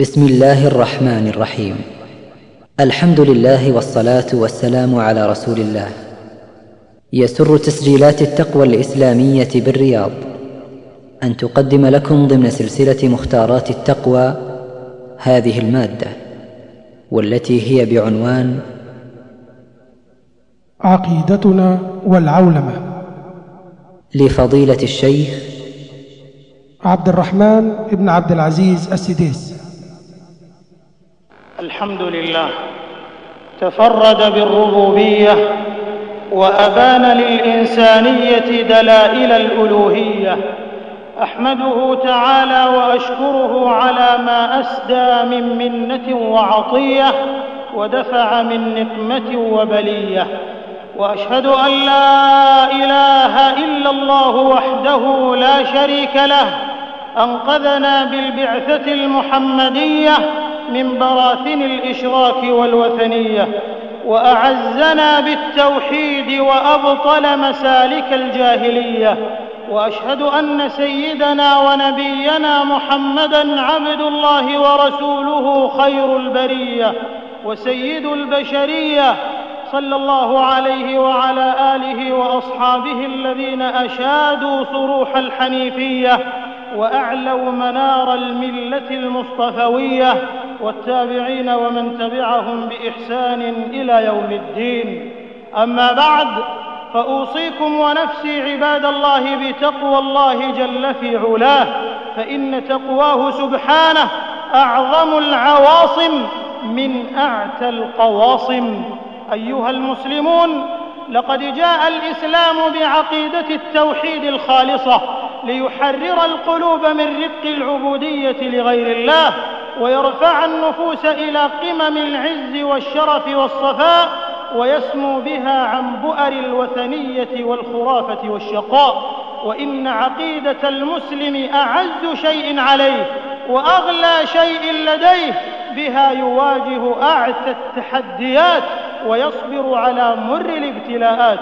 بسم الله الرحمن الرحيم. الحمد لله والصلاة والسلام على رسول الله. يسر تسجيلات التقوى الإسلامية بالرياض. أن تقدم لكم ضمن سلسلة مختارات التقوى هذه المادة والتي هي بعنوان عقيدتنا والعولمة. لفضيلة الشيخ عبد الرحمن بن عبد العزيز السديس. الحمد لله. تفرد بالربوبية وأبان للإنسانية دلائل الألوهية. أحمده تعالى وأشكره على ما أسدى من منة وعطية ودفع من نقمة وبلية. وأشهد أن لا إله إلا الله وحده لا شريك له. أنقذنا بالبعثة المحمدية من براثن الإشراك والوثنية وأعزنا بالتوحيد وأبطل مسالك الجاهلية وأشهد أن سيدنا ونبينا محمدا عبد الله ورسوله خير البرية وسيد البشرية صلى الله عليه وعلى آله وأصحابه الذين أشادوا صروح الحنيفية وأعلوا منار الملة المصطفوية والتابعين ومن تبعهم بإحسان إلى يوم الدين. أما بعد فأوصيكم ونفسي عباد الله بتقوى الله جل في علاه فإن تقواه سبحانه أعظم العواصم من أعتى القواصم. أيها المسلمون لقد جاء الإسلام بعقيدة التوحيد الخالصة ليحرر القلوب من رق العبودية لغير الله ويرفع النفوس إلى قمم العز والشرف والصفاء ويسمو بها عن بؤر الوثنية والخرافة والشقاء. وإن عقيدة المسلم أعز شيء عليه وأغلى شيء لديه بها يواجه اعتى التحديات ويصبر على مر الابتلاءات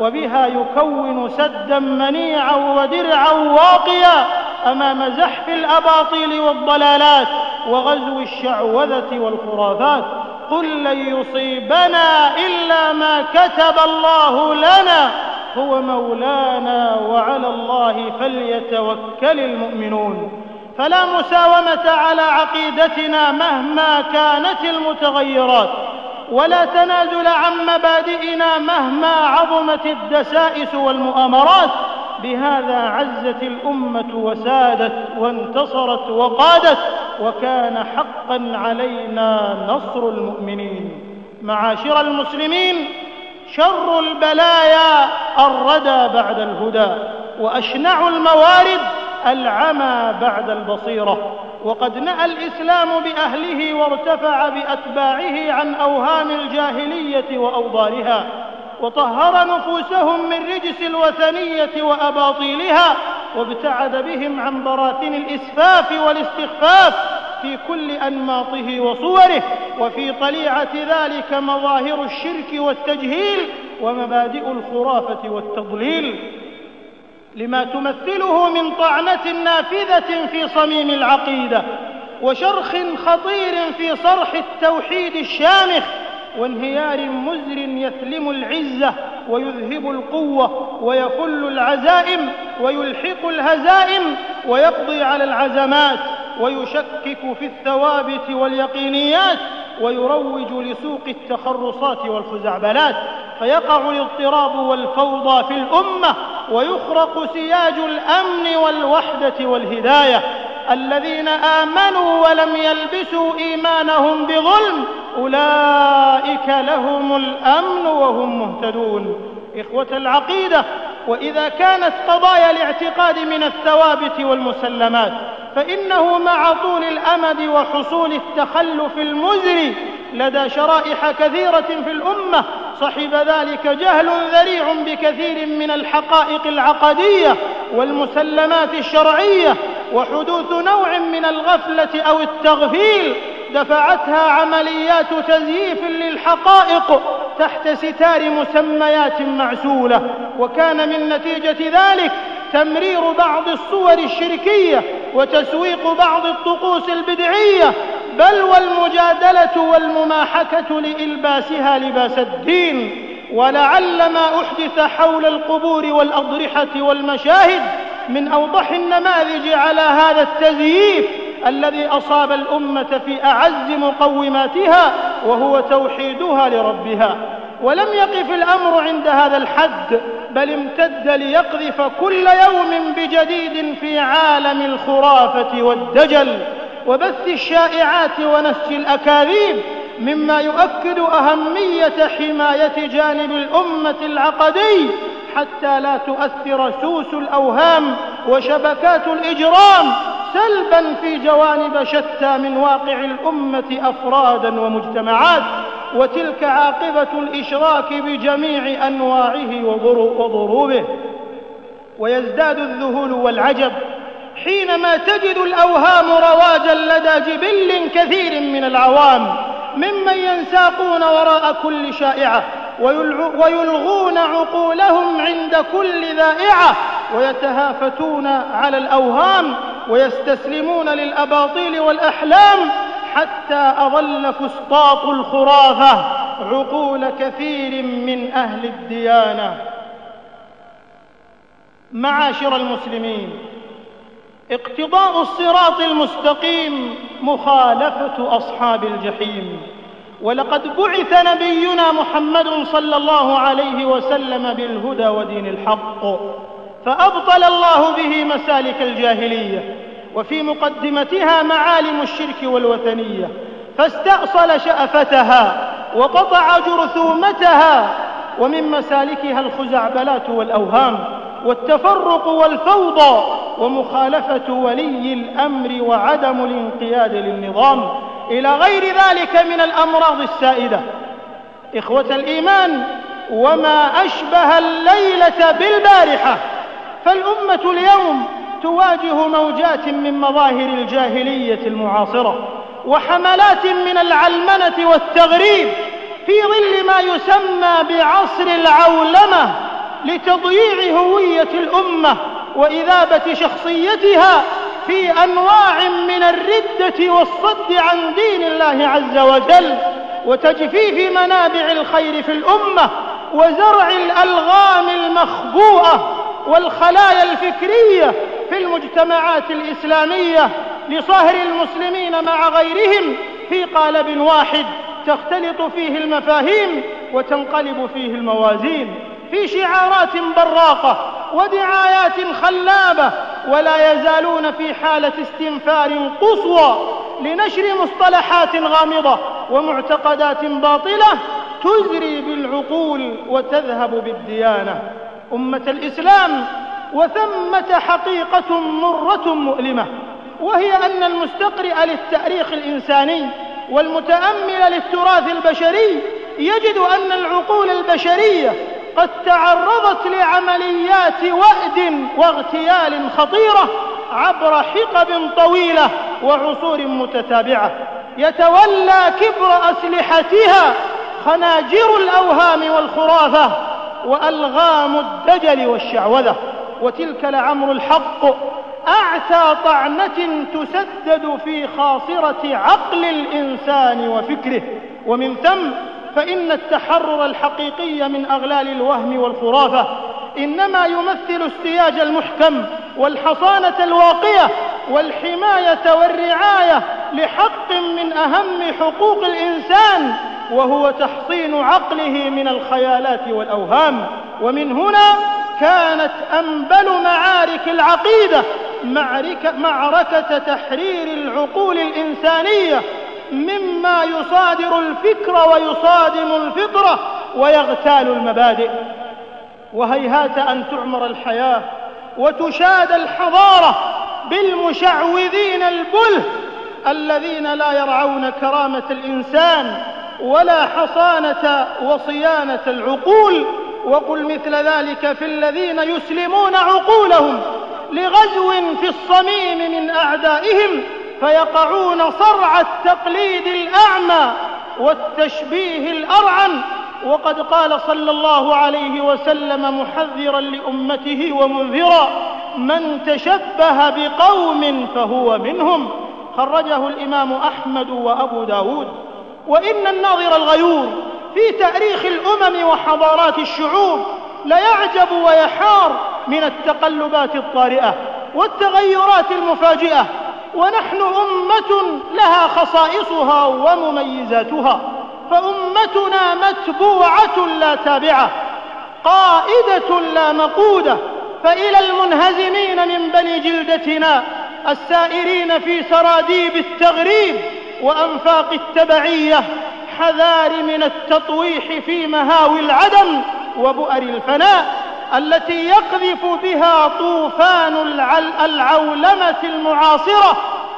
وبها يكون سدا منيعا ودرعا واقيا أمام زحف الأباطيل والضلالات. وغزو الشعوذة والخرافات قل لن يصيبنا إلا ما كتب الله لنا هو مولانا وعلى الله فليتوكل المؤمنون فلا مساومة على عقيدتنا مهما كانت المتغيرات ولا تنازل عن مبادئنا مهما عظمت الدسائس والمؤامرات بهذا عزت الأمة وسادت وانتصرت وقادت وكان حقا علينا نصر المؤمنين. معاشر المسلمين شر البلايا الردى بعد الهدى وأشنع الموارد العمى بعد البصيرة. وقد نأى الإسلام بأهله وارتفع بأتباعه عن أوهام الجاهلية وأوضارها وطهر نفوسهم من رجس الوثنية وأباطيلها وابتعد بهم عن براثن الإسفاف والاستخفاف في كل أنماطه وصوره وفي طليعة ذلك مظاهر الشرك والتجهيل ومبادئ الخرافة والتضليل. لما تمثله من طعنة نافذة في صميم العقيدة وشرخ خطير في صرح التوحيد الشامخ وانهيار مزر يثلم العزة ويذهب القوة ويفل العزائم ويلحق الهزائم ويقضي على العزمات ويشكك في الثوابت واليقينيات ويروج لسوق التخرصات والخزعبلات فيقع الاضطراب والفوضى في الأمة ويخرق سياج الأمن والوحدة والهداية الذين آمنوا ولم يلبسوا إيمانهم بظلم أولئك لهم الأمن وهم مهتدون. إخوة العقيدة وإذا كانت قضايا الاعتقاد من الثوابت والمسلمات فإنه مع طول الأمد وحصول التخلف المزري لدى شرائح كثيرة في الأمة صحب ذلك جهل ذريع بكثير من الحقائق العقدية والمسلمات الشرعية وحدوث نوع من الغفلة أو التغفيل دفعتها عمليات تزييف للحقائق تحت ستار مسميات معسولة وكان من نتيجة ذلك تمرير بعض الصور الشركية وتسويق بعض الطقوس البدعية بل والمجادلة والمماحكة لإلباسها لباس الدين. ولعل ما أحدث حول القبور والأضرحة والمشاهد من أوضح النماذج على هذا التزييف. الذي أصاب الأمة في أعز مقوماتها وهو توحيدها لربها. ولم يقف الأمر عند هذا الحد بل امتد ليقذف كل يوم بجديد في عالم الخرافة والدجل وبث الشائعات ونسج الأكاذيب مما يؤكد أهمية حماية جانب الأمة العقدي حتى لا تؤثر سوس الأوهام وشبكات الإجرام سلبا في جوانب شتى من واقع الأمة أفرادا ومجتمعات وتلك عاقبة الإشراك بجميع أنواعه وضروبه ويزداد الذهول والعجب حينما تجد الأوهام رواجا لدى جبل كثير من العوام ممن ينساقون وراء كل شائعة ويلغون عقولهم عند كل ذائعة ويتهافتون على الأوهام ويستسلمون للأباطيل والأحلام حتى أظل فسطاط الخرافة عقول كثير من أهل الديانة. معاشر المسلمين اقتضاء الصراط المستقيم مخالفة أصحاب الجحيم. ولقد بعث نبينا محمد صلى الله عليه وسلم بالهدى ودين الحق. فأبطل الله به مسالك الجاهلية وفي مقدمتها معالم الشرك والوثنية. فاستأصل شأفتها وقطع جرثومتها ومن مسالكها الخزعبلات والأوهام والتفرق والفوضى ومخالفة ولي الأمر وعدم الانقياد للنظام. إلى غير ذلك من الأمراض السائدة. إخوة الإيمان وما أشبه الليلة بالبارحة. فالأمة اليوم تواجه موجات من مظاهر الجاهلية المعاصرة وحملات من العلمنة والتغريب في ظل ما يسمى بعصر العولمة لتضييع هوية الأمة وإذابة شخصيتها في أنواع من الردة والصد عن دين الله عز وجل وتجفيف منابع الخير في الأمة وزرع الألغام المخبوءة والخلايا الفكرية في المجتمعات الإسلامية لصهر المسلمين مع غيرهم في قالب واحد تختلط فيه المفاهيم وتنقلب فيه الموازين في شعارات براقة ودعايات خلابة ولا يزالون في حالة استنفار قصوى لنشر مصطلحات غامضة ومعتقدات باطلة تزري بالعقول وتذهب بالديانة. أمة الإسلام وثمة حقيقة مرة مؤلمة وهي أن المستقرئ للتأريخ الإنساني والمتأمل للتراث البشري يجد أن العقول البشرية قد تعرضت لعمليات وأد واغتيال خطيرة عبر حقب طويلة وعصور متتابعة. يتولى كبر أسلحتها خناجر الأوهام والخرافة. وألغام الدجل والشعوذة وتلك لعمر الحق. أعتى طعنة تسدد في خاصرة عقل الإنسان وفكره. ومن ثم فإن التحرر الحقيقي من أغلال الوهم والخرافة. إنما يمثل السياج المحكم والحصانة الواقية والحماية والرعاية لحق من أهم حقوق الإنسان. وهو تحصين عقله من الخيالات والأوهام. ومن هنا كانت أنبل معارك العقيدة معركة, معركة تحرير العقول الإنسانية. مما يصادر الفكر ويصادم الفطرة ويغتال المبادئ. وهيهات أن تعمر الحياة وتشاد الحضارة بالمشعوذين البله الذين لا يرعون كرامة الإنسان. ولا حصانة وصيانة العقول وقل مثل ذلك في الذين يسلمون عقولهم لغزو في الصميم من أعدائهم فيقعون صرع التقليد الأعمى والتشبيه الأرعن. وقد قال صلى الله عليه وسلم محذرا لأمته ومنذرا من تشبه بقوم فهو منهم خرجه الإمام أحمد وأبو داود. وإن الناظر الغيور في تاريخ الأمم وحضارات الشعوب ليعجب ويحار من التقلبات الطارئة والتغيرات المفاجئة ونحن أمة لها خصائصها ومميزاتها فأمتنا متبوعة لا تابعة قائدة لا مقودة فإلى المنهزمين من بني جلدتنا السائرين في سراديب التغريب وأنفاق التبعية حذار من التطويح في مهاوي العدم وبؤر الفناء التي يقذف بها طوفان العولمة المعاصرة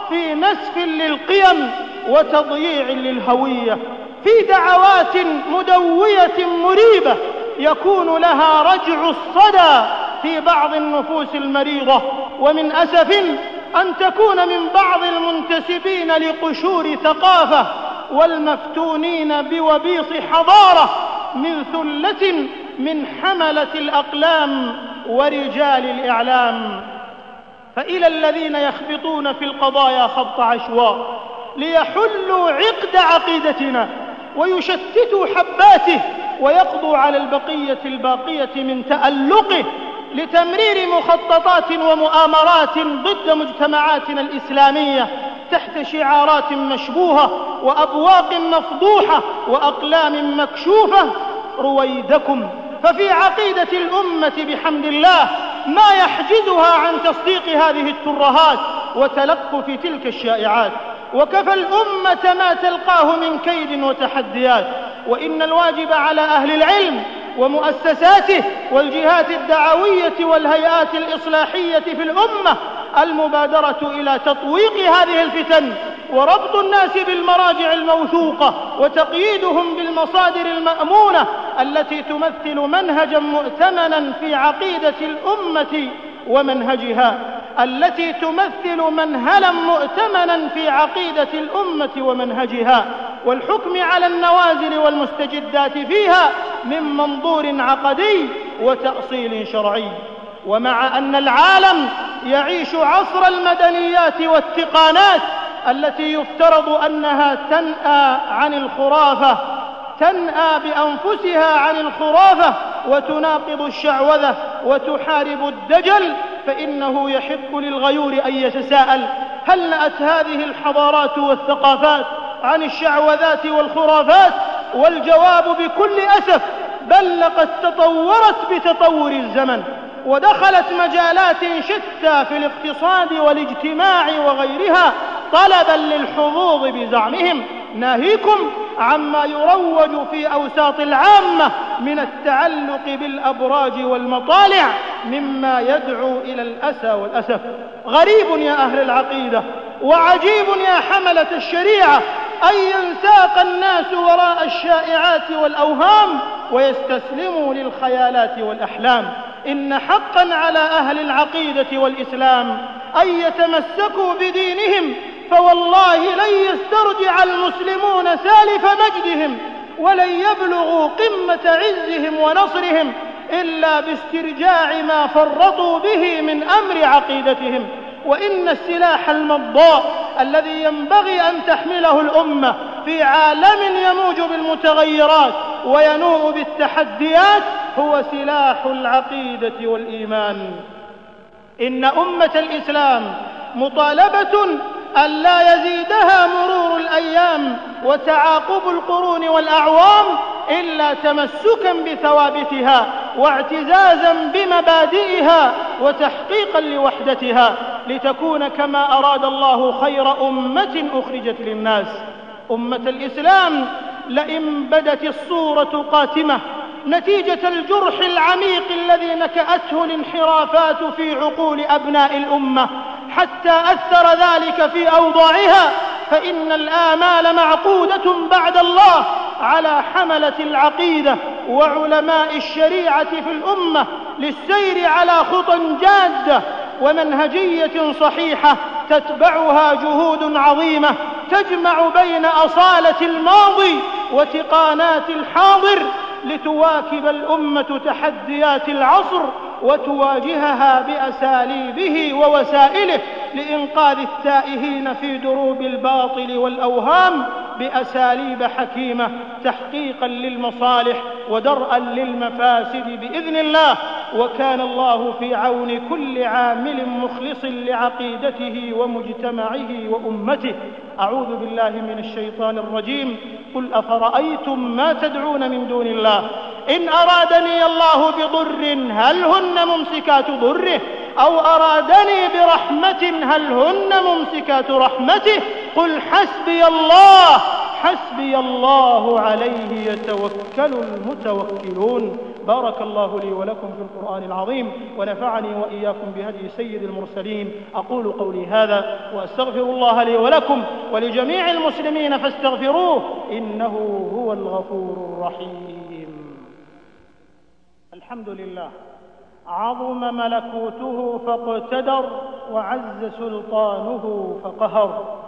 في نسف للقيم وتضييع للهوية. في دعوات مدوية مريبة يكون لها رجع الصدى في بعض النفوس المريضة. ومن أسف أن تكون من بعض المنتسبين لقشور ثقافة والمفتونين بوبيص حضارة من ثلة من حملة الأقلام ورجال الإعلام. فإلى الذين يخبطون في القضايا خبط عشواء ليحلوا عقد عقيدتنا ويشتتوا حباته ويقضوا على البقية الباقية من تألقه لتمرير مخططات ومؤامرات ضد مجتمعاتنا الإسلامية تحت شعارات مشبوهة وأبواق مفضوحة وأقلام مكشوفة. رويدكم. ففي عقيدة الأمة بحمد الله ما يحجزها عن تصديق هذه الترهات وتلقف تلك الشائعات. وكفى الأمة ما تلقاه من كيد وتحديات. وإن الواجب على أهل العلم ومؤسساته والجهات الدعوية والهيئات الإصلاحية في الأمة المبادرة إلى تطويق هذه الفتن وربط الناس بالمراجع الموثوقة وتقييدهم بالمصادر المأمونة التي تمثل منهجا مؤتمنا في عقيدة الأمة ومنهجها. التي تمثل منهلا مؤتمنا في عقيدة الأمة ومنهجها والحكم على النوازل والمستجدات فيها من منظور عقدي وتأصيل شرعي. ومع أن العالم يعيش عصر المدنيات والتقانات التي يفترض أنها تنأى عن الخرافة تنأى بأنفسها عن الخرافة وتناقض الشعوذة وتحارب الدجل فإنه يحق للغيور أن يتساءل هل نأت هذه الحضارات والثقافات عن الشعوذات والخرافات والجواب بكل أسف بل لقد تطورت بتطور الزمن ودخلت مجالات شتى في الاقتصاد والاجتماع وغيرها طلبا للحظوظ بزعمهم. ناهيكم عما يروج في أوساط العامة من التعلق بالأبراج والمطالع مما يدعو إلى الأسى والأسف. غريب يا أهل العقيدة وعجيب يا حملة الشريعة أن ينساق الناس وراء الشائعات والأوهام ويستسلموا للخيالات والأحلام. إن حقا على أهل العقيدة والإسلام أن يتمسكوا بدينهم فوالله لن يسترجع المسلمون سالف مجدهم ولن يبلغوا قمة عزهم ونصرهم إلا باسترجاع ما فرطوا به من أمر عقيدتهم. وإن السلاح المضاء الذي ينبغي أن تحمله الأمة في عالم يموج بالمتغيرات وينوء بالتحديات هو سلاح العقيدة والإيمان. إن أمة الإسلام مطالبة ألا يزيدها مرور الأيام وتعاقب القرون والأعوام إلا تمسكا بثوابتها واعتزازا بمبادئها وتحقيقا لوحدتها لتكون كما أراد الله خير أمة أخرجت للناس. أمة الإسلام لئن بدت الصورة قاتمة نتيجة الجرح العميق الذي نكأته الانحرافات في عقول أبناء الأمة. حتى أثر ذلك في أوضاعها فإن الآمال معقودة بعد الله على حملة العقيدة وعلماء الشريعة في الأمة للسير على خطى جادة ومنهجية صحيحة تتبعها جهود عظيمة تجمع بين أصالة الماضي وتقانات الحاضر لتواكب الأمة تحديات العصر وتواجهها بأساليبه ووسائله لإنقاذ التائهين في دروب الباطل والأوهام بأساليب حكيمة تحقيقا للمصالح ودرءا للمفاسد بإذن الله. وكان الله في عون كل عامل مخلص لعقيدته ومجتمعه وأمته. أعوذ بالله من الشيطان الرجيم. قل أفرأيتم ما تدعون من دون الله؟ إن أرادني الله بضر هل هن ممسكات ضره؟ أو أرادني برحمة هل هن ممسكات رحمته؟ قل حسبي الله حسبي الله عليه يتوكل المتوكلون. بارك الله لي ولكم في القرآن العظيم ونفعني وإياكم بهدي سيد المرسلين. أقول قولي هذا وأستغفر الله لي ولكم ولجميع المسلمين فاستغفروه إنه هو الغفور الرحيم. الحمد لله. عظم ملكوته فاقتدر وعز سلطانه فقهر.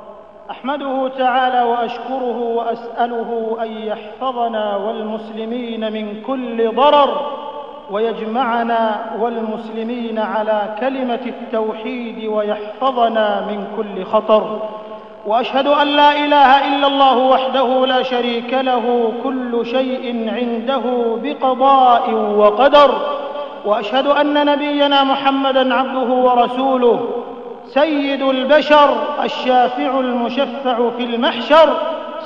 أحمده تعالى وأشكره وأسأله أن يحفظنا والمسلمين من كل ضرر ويجمعنا والمسلمين على كلمة التوحيد ويحفظنا من كل خطر. وأشهد أن لا إله إلا الله وحده لا شريك له كل شيء عنده بقضاء وقدر. وأشهد أن نبينا محمدا عبده ورسوله سيد البشر الشافع المشفع في المحشر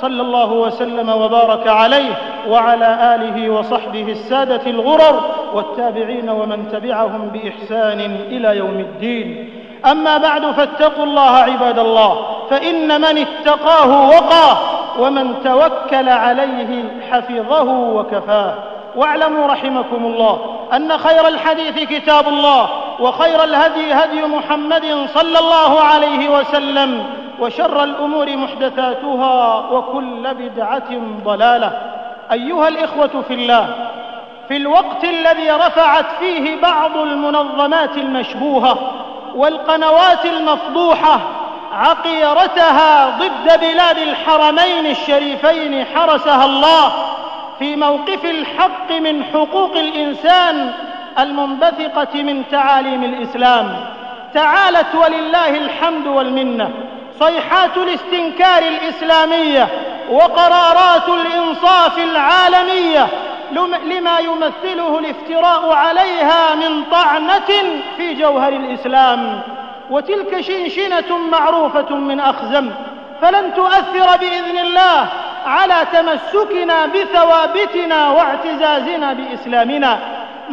صلى الله وسلم وبارك عليه وعلى آله وصحبه السادة الغرر والتابعين ومن تبعهم بإحسان إلى يوم الدين. أما بعد فاتقوا الله عباد الله فإن من اتقاه وقاه ومن توكل عليه حفظه وكفاه. واعلموا رحمكم الله أن خير الحديث كتاب الله وخير الهدي هدي محمد صلى الله عليه وسلم وشر الأمور محدثاتها وكل بدعة ضلالة. أيها الإخوة في الله في الوقت الذي رفعت فيه بعض المنظمات المشبوهة والقنوات المفضوحة عقيرتها ضد بلاد الحرمين الشريفين حرسها الله في موقف الحق من حقوق الإنسان المنبثقة من تعاليم الإسلام. تعالت ولله الحمد والمنة. صيحات الاستنكار الإسلامية وقرارات الإنصاف العالمية لما يمثله الافتراء عليها من طعنة في جوهر الإسلام. وتلك شنشنة معروفة من أخزم. فلن تؤثر بإذن الله على تمسكنا بثوابتنا واعتزازنا بإسلامنا.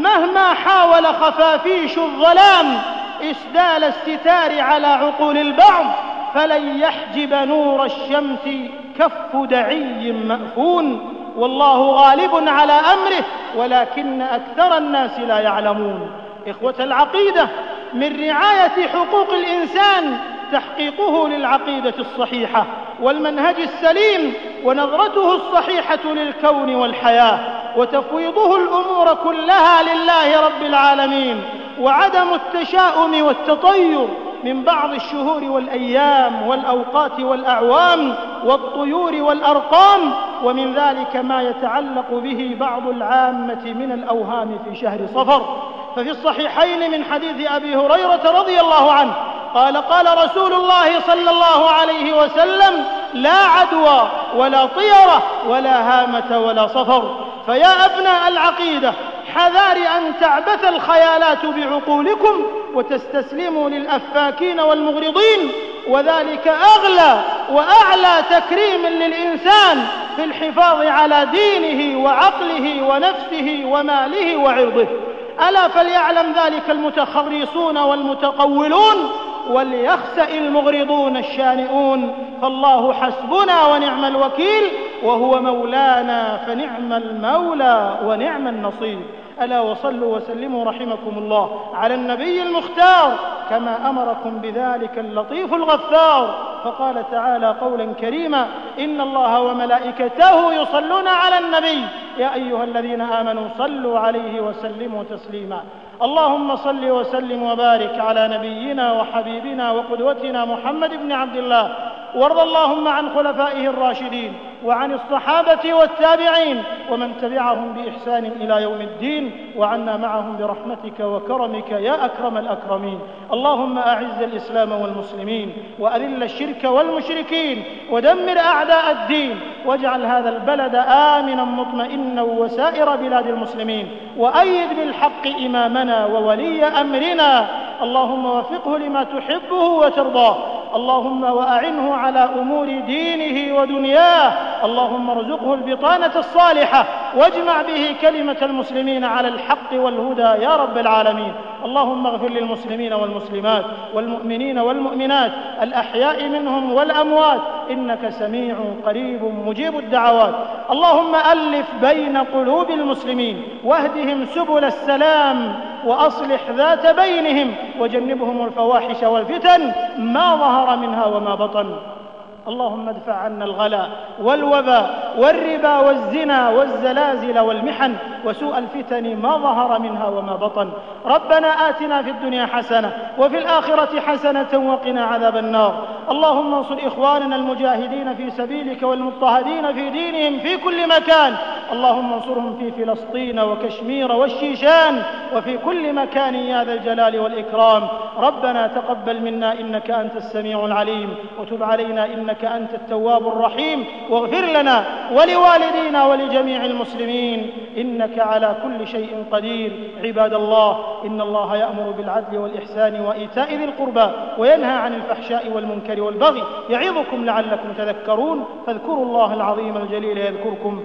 مهما حاول خفافيش الظلام إسدال الستار على عقول البعض فلن يحجب نور الشمس كف دعي مأفون. والله غالب على أمره ولكن أكثر الناس لا يعلمون. إخوة العقيدة من رعاية حقوق الإنسان تحقيقه للعقيدة الصحيحة والمنهج السليم ونظرته الصحيحة للكون والحياة. وتفويضه الأمور كلها لله رب العالمين وعدم التشاؤم والتطير من بعض الشهور والأيام والأوقات والأعوام والطيور والأرقام ومن ذلك ما يتعلق به بعض العامة من الأوهام في شهر صفر. ففي الصحيحين من حديث أبي هريرة رضي الله عنه قال قال رسول الله صلى الله عليه وسلم لا عدوى ولا طيرة ولا هامة ولا صفر. فيا أبناء العقيدة حذار أن تعبث الخيالات بعقولكم وتستسلموا للأفاكين والمغرضين وذلك أغلى وأعلى تكريم للإنسان في الحفاظ على دينه وعقله ونفسه وماله وعرضه. ألا فليعلم ذلك المتخرصون والمتقولون وليخسأ المغرضون الشانئون. فالله حسبنا ونعم الوكيل. وهو مولانا فنعم المولى ونعم النصير. ألا وصلوا وسلموا رحمكم الله على النبي المختار كما أمركم بذلك اللطيف الغفار. فقال تعالى قولا كريما إن الله وملائكته يصلون على النبي. يا أيها الذين آمنوا صلوا عليه وسلموا تسليما. اللهم صل وسلم وبارك على نبينا وحبيبنا وقدوتنا محمد بن عبد الله. وارض اللهم عن خلفائه الراشدين. وعن الصحابة والتابعين ومن تبعهم بإحسان إلى يوم الدين وعنا معهم برحمتك وكرمك يا أكرم الأكرمين. اللهم أعز الإسلام والمسلمين وأذل الشرك والمشركين ودمر أعداء الدين واجعل هذا البلد آمنا مطمئنا وسائر بلاد المسلمين وأيد بالحق إمامنا وولي أمرنا. اللهم وفقه لما تحبه وترضاه. اللهم وأعنه على أمور دينه ودنياه. اللهم ارزقه البطانة الصالحة. واجمع به كلمة المسلمين على الحق والهدى يا رب العالمين. اللهم اغفر للمسلمين والمسلمات والمؤمنين والمؤمنات. الأحياء منهم والأموات. إنك سميع قريب مجيب الدعوات. اللهم ألف بين قلوب المسلمين. واهدهم سبل السلام. وأصلح ذات بينهم وجنبهم الفواحش والفتن ما ظهر منها وما بطن. اللهم ادفع عنا الغلا والوباء والربا والزنا والزلازل والمحن وسوء الفتن ما ظهر منها وما بطن. ربنا آتنا في الدنيا حسنة وفي الآخرة حسنة وقنا عذاب النار. اللهم انصر إخواننا المجاهدين في سبيلك والمضطهدين في دينهم في كل مكان. اللهم انصرهم في فلسطين وكشمير والشيشان وفي كل مكان يا ذا الجلال والإكرام. ربنا تقبل منا إنك أنت السميع العليم وتب علينا إنك أنت التواب الرحيم. واغفر لنا ولوالدينا ولجميع المسلمين إنك على كل شيء قدير. عباد الله إن الله يأمر بالعدل والإحسان وإيتاء ذي القربى وينهى عن الفحشاء والمنكر والبغي. يعظكم لعلكم تذكرون. فاذكروا الله العظيم الجليل يذكركم.